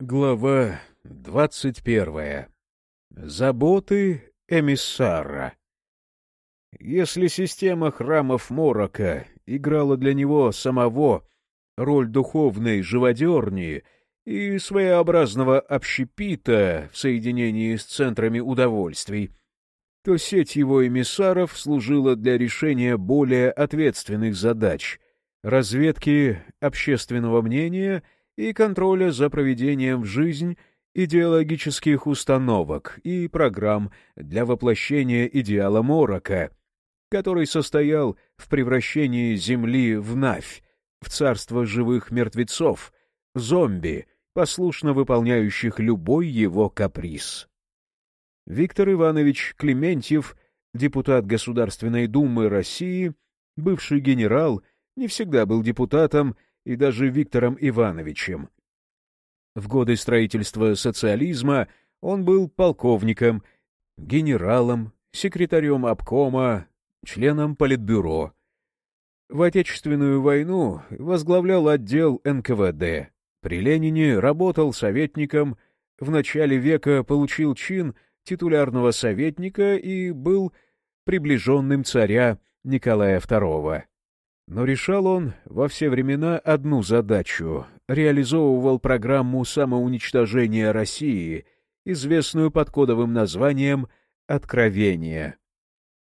Глава двадцать первая. Заботы эмиссара. Если система храмов Морока играла для него самого роль духовной живодерни и своеобразного общепита в соединении с центрами удовольствий, то сеть его эмиссаров служила для решения более ответственных задач — разведки общественного мнения — и контроля за проведением в жизнь идеологических установок и программ для воплощения идеала Морока, который состоял в превращении Земли в Навь, в царство живых мертвецов, зомби, послушно выполняющих любой его каприз. Виктор Иванович Клементьев, депутат Государственной Думы России, бывший генерал, не всегда был депутатом и даже Виктором Ивановичем. В годы строительства социализма он был полковником, генералом, секретарем обкома, членом политбюро. В Отечественную войну возглавлял отдел НКВД. При Ленине работал советником, в начале века получил чин титулярного советника и был приближенным царя Николая II. Но решал он во все времена одну задачу — реализовывал программу самоуничтожения России, известную под кодовым названием «Откровение».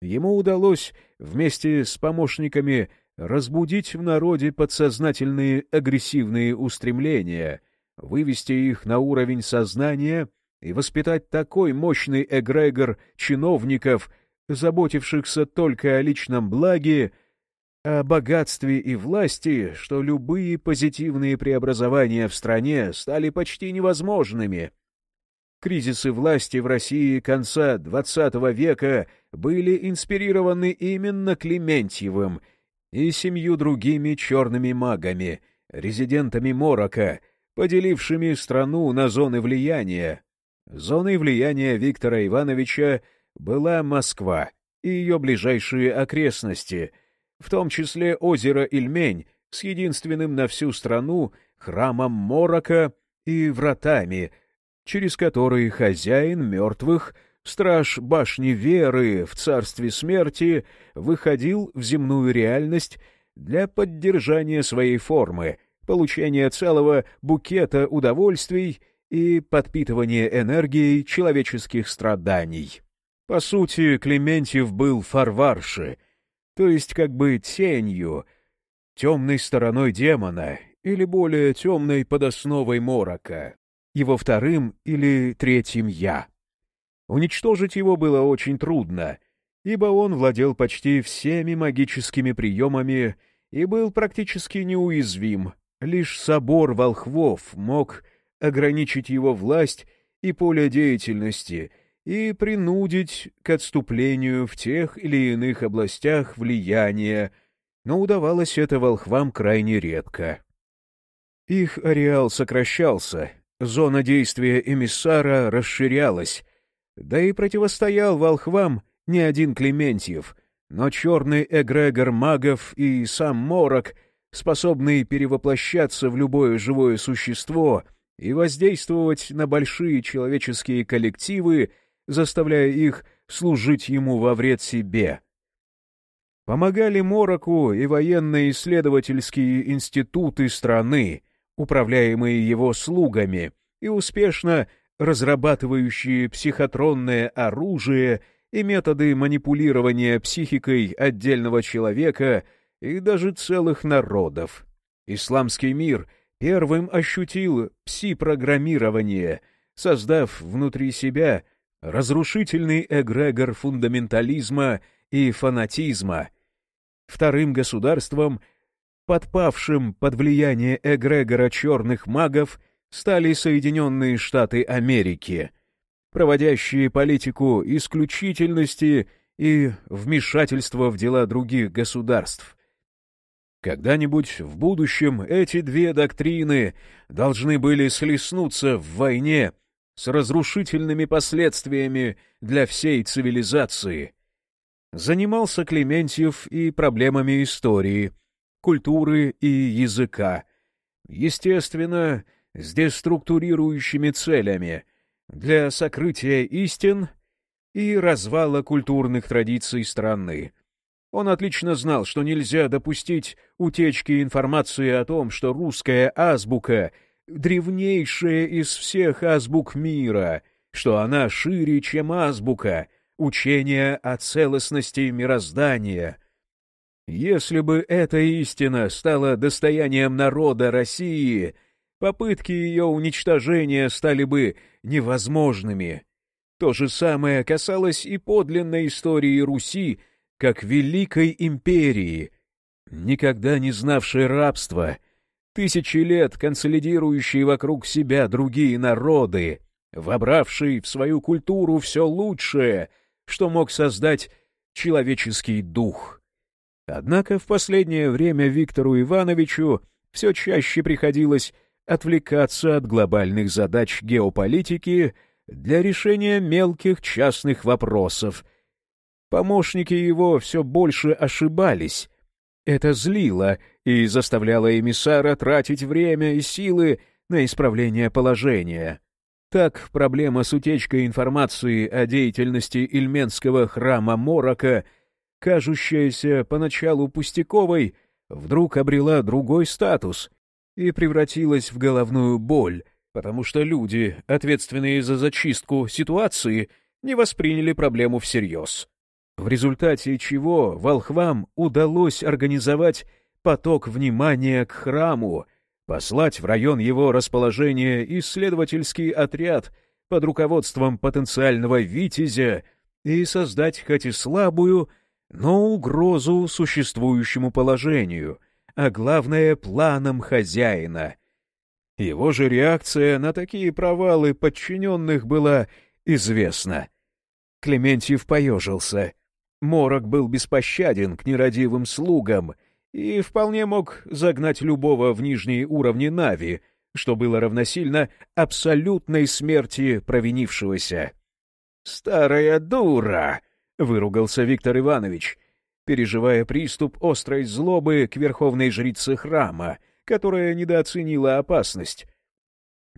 Ему удалось вместе с помощниками разбудить в народе подсознательные агрессивные устремления, вывести их на уровень сознания и воспитать такой мощный эгрегор чиновников, заботившихся только о личном благе, о богатстве и власти, что любые позитивные преобразования в стране стали почти невозможными. Кризисы власти в России конца XX века были инспирированы именно Клементьевым и семью другими черными магами, резидентами Морока, поделившими страну на зоны влияния. Зоной влияния Виктора Ивановича была Москва и ее ближайшие окрестности — в том числе озеро Ильмень с единственным на всю страну храмом Морока и вратами, через которые хозяин мертвых, страж башни веры в царстве смерти, выходил в земную реальность для поддержания своей формы, получения целого букета удовольствий и подпитывания энергией человеческих страданий. По сути, Клементьев был фарварше — то есть как бы тенью, темной стороной демона или более темной подосновой морока, его вторым или третьим «я». Уничтожить его было очень трудно, ибо он владел почти всеми магическими приемами и был практически неуязвим. Лишь собор волхвов мог ограничить его власть и поле деятельности — и принудить к отступлению в тех или иных областях влияния, но удавалось это волхвам крайне редко. Их ареал сокращался, зона действия эмиссара расширялась, да и противостоял волхвам не один Клементьев, но черный эгрегор магов и сам Морок, способный перевоплощаться в любое живое существо и воздействовать на большие человеческие коллективы, заставляя их служить ему во вред себе. Помогали Мороку и военно-исследовательские институты страны, управляемые его слугами, и успешно разрабатывающие психотронное оружие и методы манипулирования психикой отдельного человека и даже целых народов. Исламский мир первым ощутил пси-программирование, создав внутри себя разрушительный эгрегор фундаментализма и фанатизма. Вторым государством, подпавшим под влияние эгрегора черных магов, стали Соединенные Штаты Америки, проводящие политику исключительности и вмешательства в дела других государств. Когда-нибудь в будущем эти две доктрины должны были слеснуться в войне с разрушительными последствиями для всей цивилизации. Занимался Клементьев и проблемами истории, культуры и языка. Естественно, с деструктурирующими целями для сокрытия истин и развала культурных традиций страны. Он отлично знал, что нельзя допустить утечки информации о том, что русская азбука — древнейшая из всех азбук мира, что она шире, чем азбука, учение о целостности мироздания. Если бы эта истина стала достоянием народа России, попытки ее уничтожения стали бы невозможными. То же самое касалось и подлинной истории Руси как Великой Империи, никогда не знавшей рабства, тысячи лет консолидирующей вокруг себя другие народы, вобравшей в свою культуру все лучшее, что мог создать человеческий дух. Однако в последнее время Виктору Ивановичу все чаще приходилось отвлекаться от глобальных задач геополитики — для решения мелких частных вопросов. Помощники его все больше ошибались. Это злило и заставляло эмиссара тратить время и силы на исправление положения. Так, проблема с утечкой информации о деятельности Ильменского храма Морока, кажущаяся поначалу пустяковой, вдруг обрела другой статус и превратилась в головную боль, потому что люди, ответственные за зачистку ситуации, не восприняли проблему всерьез. В результате чего волхвам удалось организовать поток внимания к храму, послать в район его расположения исследовательский отряд под руководством потенциального витязя и создать хоть и слабую, но угрозу существующему положению, а главное — планам хозяина — его же реакция на такие провалы подчиненных была известна. Клементьев поежился. Морок был беспощаден к нерадивым слугам и вполне мог загнать любого в нижние уровни Нави, что было равносильно абсолютной смерти провинившегося. «Старая дура!» — выругался Виктор Иванович, переживая приступ острой злобы к верховной жрице храма — которая недооценила опасность.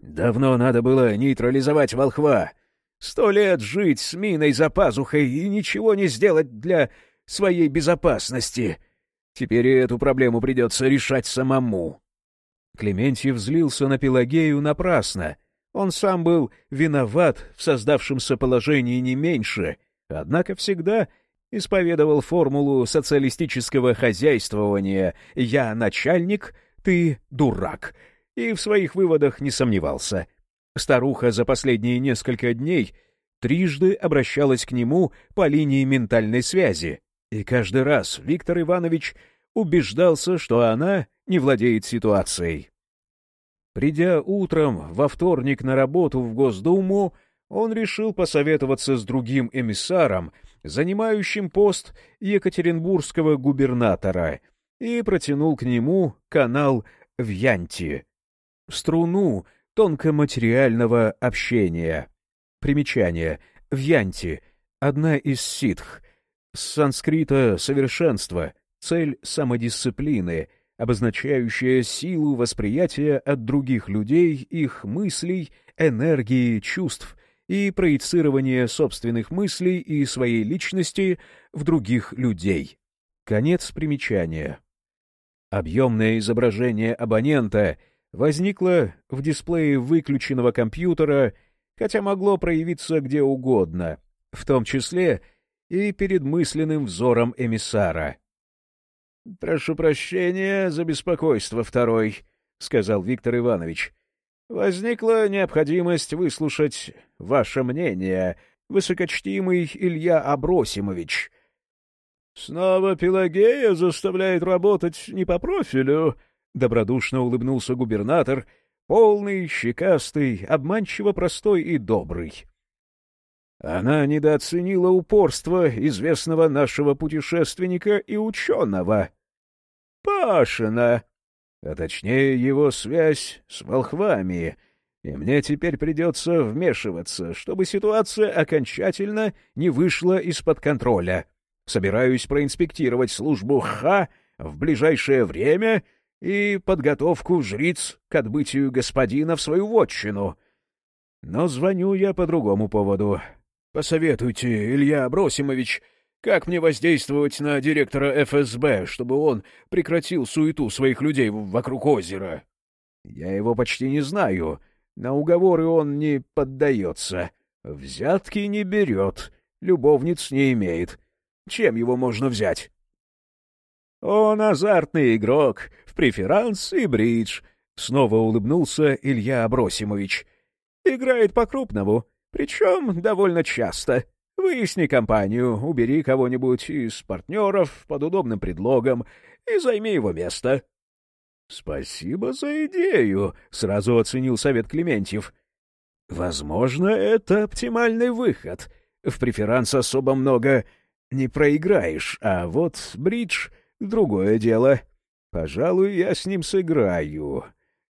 Давно надо было нейтрализовать волхва. Сто лет жить с миной за пазухой и ничего не сделать для своей безопасности. Теперь и эту проблему придется решать самому. Клементьев злился на Пелагею напрасно. Он сам был виноват в создавшемся положении не меньше, однако всегда исповедовал формулу социалистического хозяйствования «я начальник, ты дурак, и в своих выводах не сомневался. Старуха за последние несколько дней трижды обращалась к нему по линии ментальной связи, и каждый раз Виктор Иванович убеждался, что она не владеет ситуацией. Придя утром во вторник на работу в Госдуму, он решил посоветоваться с другим эмиссаром, занимающим пост екатеринбургского губернатора — и протянул к нему канал в Янти, струну тонкоматериального общения. Примечание. В Янти — одна из ситх, с санскрита «совершенство», цель самодисциплины, обозначающая силу восприятия от других людей, их мыслей, энергии, чувств и проецирование собственных мыслей и своей личности в других людей. Конец примечания. Объемное изображение абонента возникло в дисплее выключенного компьютера, хотя могло проявиться где угодно, в том числе и перед мысленным взором эмиссара. — Прошу прощения за беспокойство второй, — сказал Виктор Иванович. — Возникла необходимость выслушать ваше мнение, высокочтимый Илья Абросимович. — «Снова Пелагея заставляет работать не по профилю», — добродушно улыбнулся губернатор, полный, щекастый, обманчиво простой и добрый. Она недооценила упорство известного нашего путешественника и ученого. Пашина, а точнее его связь с волхвами, и мне теперь придется вмешиваться, чтобы ситуация окончательно не вышла из-под контроля. Собираюсь проинспектировать службу ХА в ближайшее время и подготовку жриц к отбытию господина в свою вотчину. Но звоню я по другому поводу. Посоветуйте, Илья Абросимович, как мне воздействовать на директора ФСБ, чтобы он прекратил суету своих людей вокруг озера? Я его почти не знаю. На уговоры он не поддается. Взятки не берет, любовниц не имеет. Чем его можно взять? Он азартный игрок, в преферанс и бридж. Снова улыбнулся Илья Абросимович. Играет по-крупному, причем довольно часто. Выясни компанию, убери кого-нибудь из партнеров под удобным предлогом и займи его место. — Спасибо за идею, — сразу оценил совет Клементьев. — Возможно, это оптимальный выход. В преферанс особо много не проиграешь, а вот бридж — другое дело. Пожалуй, я с ним сыграю.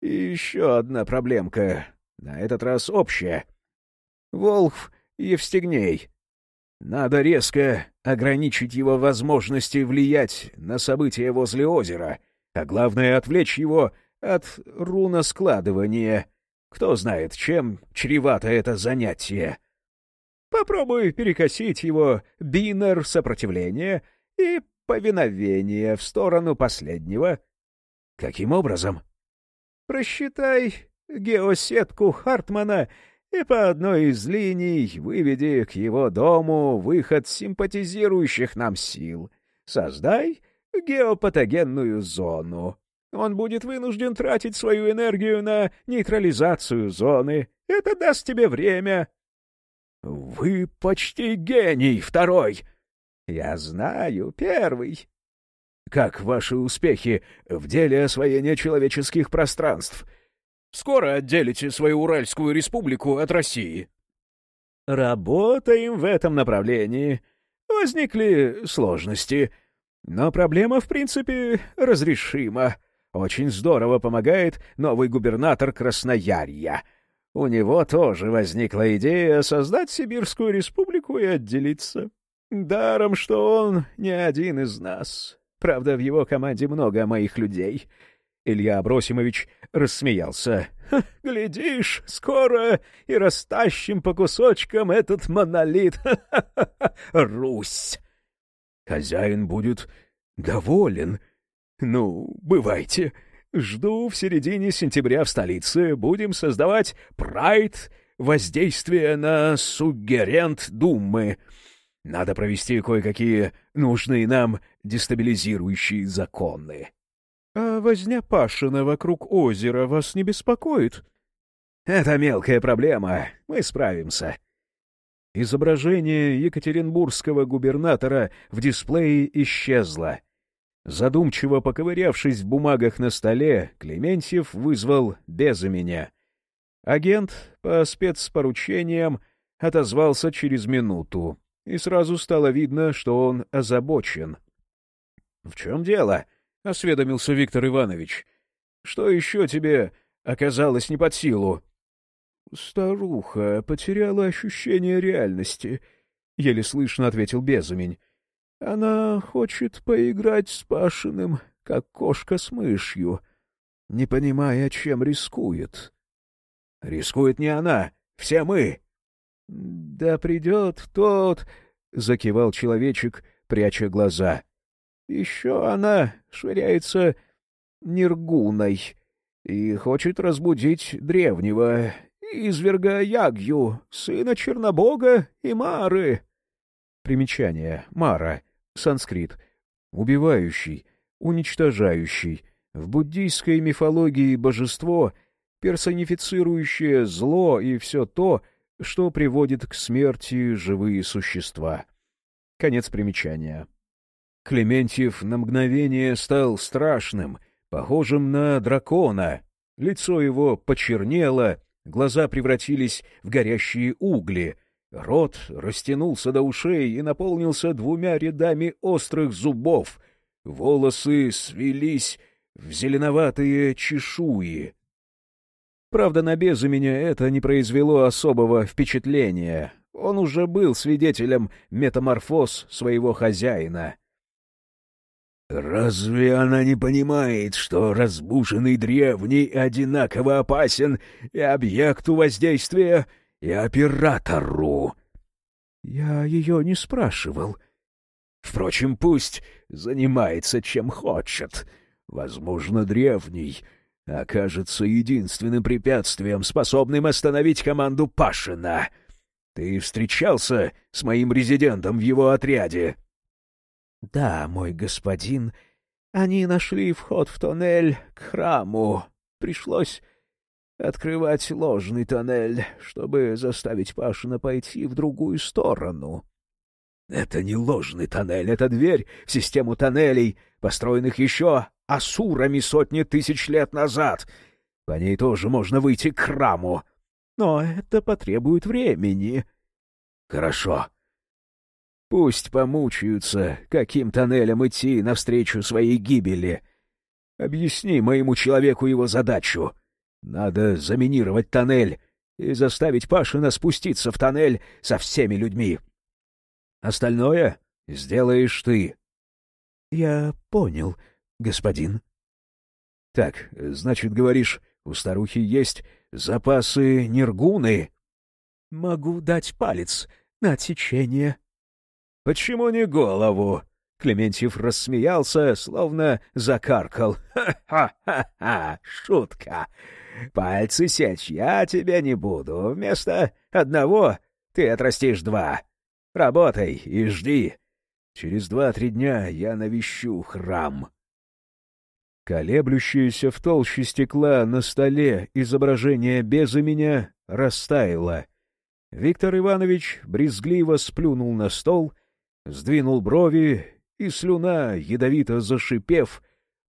И еще одна проблемка, на этот раз общая. Волх Евстигней. Надо резко ограничить его возможности влиять на события возле озера, а главное — отвлечь его от руноскладывания. Кто знает, чем чревато это занятие. Попробуй перекосить его бинар сопротивления и повиновения в сторону последнего. Каким образом? Просчитай геосетку Хартмана и по одной из линий выведи к его дому выход симпатизирующих нам сил. Создай геопатогенную зону. Он будет вынужден тратить свою энергию на нейтрализацию зоны. Это даст тебе время. — Вы почти гений, второй. — Я знаю, первый. — Как ваши успехи в деле освоения человеческих пространств? — Скоро отделите свою Уральскую республику от России. Работаем в этом направлении. Возникли сложности. Но проблема, в принципе, разрешима. Очень здорово помогает новый губернатор Красноярья. У него тоже возникла идея создать Сибирскую республику и отделиться. Даром, что он не один из нас. Правда, в его команде много моих людей. Илья Абросимович рассмеялся. «Глядишь, скоро и растащим по кусочкам этот монолит. Русь!» «Хозяин будет доволен. Ну, бывайте. Жду в середине сентября в столице. Будем создавать прайд воздействия на суггерент Думы. Надо провести кое-какие нужные нам дестабилизирующие законы». А возня Пашина вокруг озера вас не беспокоит? Это мелкая проблема. Мы справимся. Изображение екатеринбургского губернатора в дисплее исчезло. Задумчиво поковырявшись в бумагах на столе, Клементьев вызвал беза меня. Агент по спецпоручениям отозвался через минуту, и сразу стало видно, что он озабочен. — В чем дело? —— осведомился Виктор Иванович. — Что еще тебе оказалось не под силу? — Старуха потеряла ощущение реальности, — еле слышно ответил Безумень. — Она хочет поиграть с Пашиным, как кошка с мышью, не понимая, чем рискует. — Рискует не она, все мы. — Да придет тот, — закивал человечек, пряча глаза. Еще она швыряется нергуной и хочет разбудить древнего, изверга Ягью, сына Чернобога и Мары. Примечание. Мара. Санскрит. Убивающий, уничтожающий. В буддийской мифологии божество, персонифицирующее зло и все то, что приводит к смерти живые существа. Конец примечания. Клементьев на мгновение стал страшным, похожим на дракона. Лицо его почернело, глаза превратились в горящие угли, рот растянулся до ушей и наполнился двумя рядами острых зубов, волосы свелись в зеленоватые чешуи. Правда, на меня это не произвело особого впечатления. Он уже был свидетелем метаморфоз своего хозяина — Разве она не понимает, что разбуженный древний одинаково опасен и объекту воздействия, и оператору? Я ее не спрашивал. Впрочем, пусть занимается чем хочет. Возможно, древний окажется единственным препятствием, способным остановить команду Пашина. Ты встречался с моим резидентом в его отряде? — Да, мой господин. Они нашли вход в тоннель к храму. Пришлось открывать ложный тоннель, чтобы заставить Пашина пойти в другую сторону. — Это не ложный тоннель, это дверь в систему тоннелей, построенных еще асурами сотни тысяч лет назад. По ней тоже можно выйти к храму. Но это потребует времени. Хорошо. Пусть помучаются, каким тоннелем идти навстречу своей гибели. Объясни моему человеку его задачу. Надо заминировать тоннель и заставить Пашина спуститься в тоннель со всеми людьми. Остальное сделаешь ты. — Я понял, господин. — Так, значит, говоришь, у старухи есть запасы нергуны? — Могу дать палец на отсечение. — Почему не голову? Клементьев рассмеялся, словно закаркал. «Ха-ха-ха! Шутка! Пальцы сечь я тебе не буду. Вместо одного ты отрастишь два. Работай и жди. Через два-три дня я навещу храм». Колеблющееся в толще стекла на столе изображение без меня растаяло. Виктор Иванович брезгливо сплюнул на стол, сдвинул брови, и слюна, ядовито зашипев,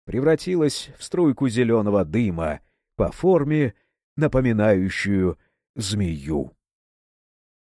превратилась в струйку зеленого дыма, по форме напоминающую змею.